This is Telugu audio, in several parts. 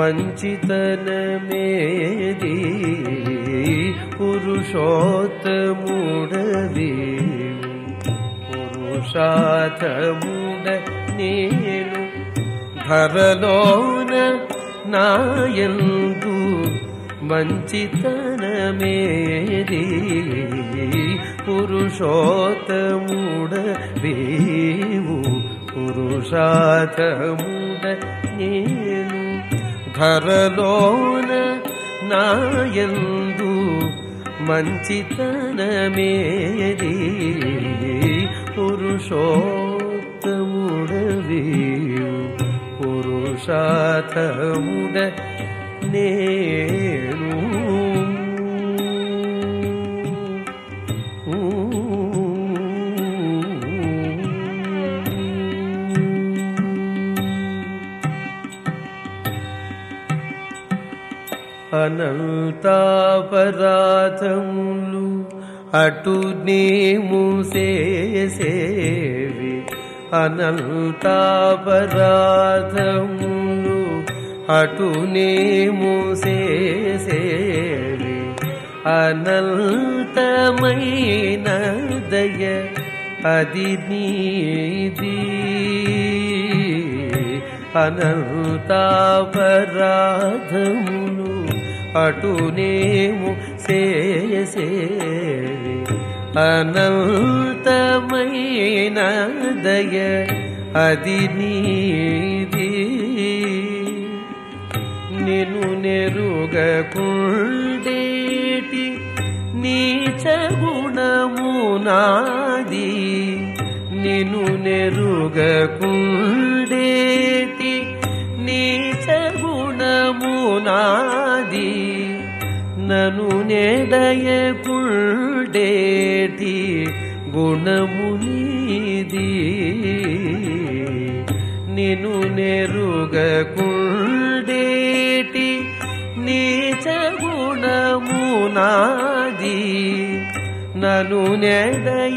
पञ्चितन मेरि पुरुषोत् मूढवे पुरुषात् मू नीरु नायु मञ्चितन मेरि पुरुषोत् मूढरिु पुरुषोत् मूढ नीरु ధరలోన నాయందు మంచితనమేది పురుషోత్తముడవేవు పురుషార్థముడ నేను అనంతాపరాధములు అటు నేము సేసేవి అనంతాపరాధములు అటు నేము సేసేవి అనంతమైన దయ అది నీది. అనంతాపరాధములు అటునేము సేయసేవి అనంతమైన దయ అది నీది. నిను నెరుగకుండేటి నీచ గుణము నాది. నిను నెరుగకుండే నను నెడయకుండేటి గుణము నిను నెరుగకుండేటి నీచ గుణమునాది నను నెడయకుండేటి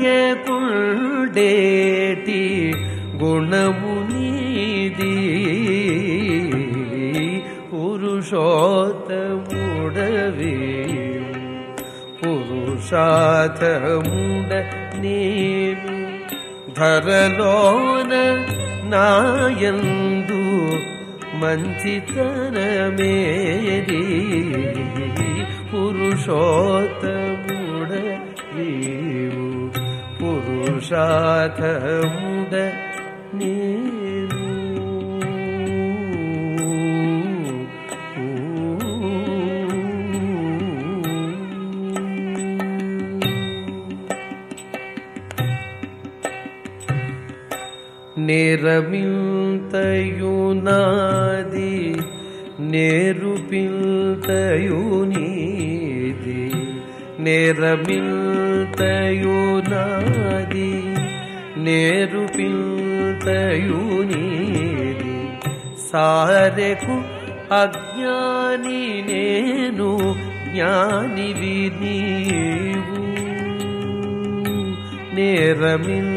గుణము पुरुषोत् मुडवि पुरुषार्थ धरलो न नायन्दु मन्थितनमे पुरुषोत् मूढियु निरमिन्तयुनादि निरुपितयुनीधि निरमिन्तयुनादि निरुपितयुनि सारे अज्ञानी नेनु ज्ञानि विनीवु। निरमितयु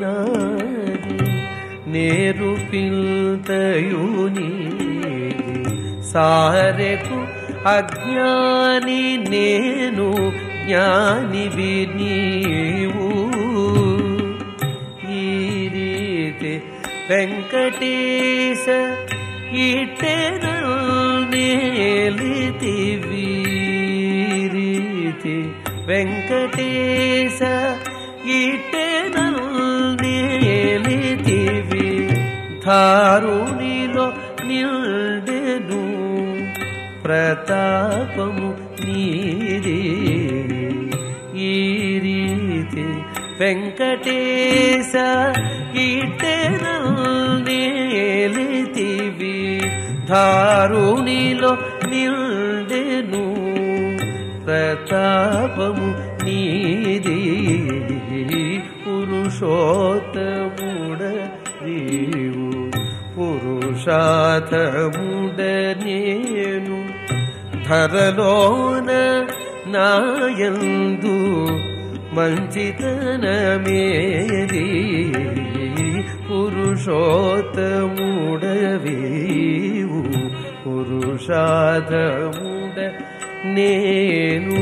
సారెకు అజ్ఞాని నేను జ్ఞానివి నీవు నేరమిల్తయు నాది నేరు పిల్తయు నీది సారెకు అజ్ఞాని నేను జ్ఞానివి నీవు ఈ రీతి వెంకటేశ ఇటెన నేలితివి రీతి వెంకటేశ ధారునిలో నిల్డెను ప్రతాపము నీది. ఈ రీతి వెంకటేశ ఇటెన నేలితివి నిల్డెను ప్రతాపము నీది. పురుషోత్తముడ पुरुषार्थमुदनेनु भरलो न नायन्तु मञ्चितन मे दी पुरुषोत्तमूढवीयु पुरुषादमूढ नेनु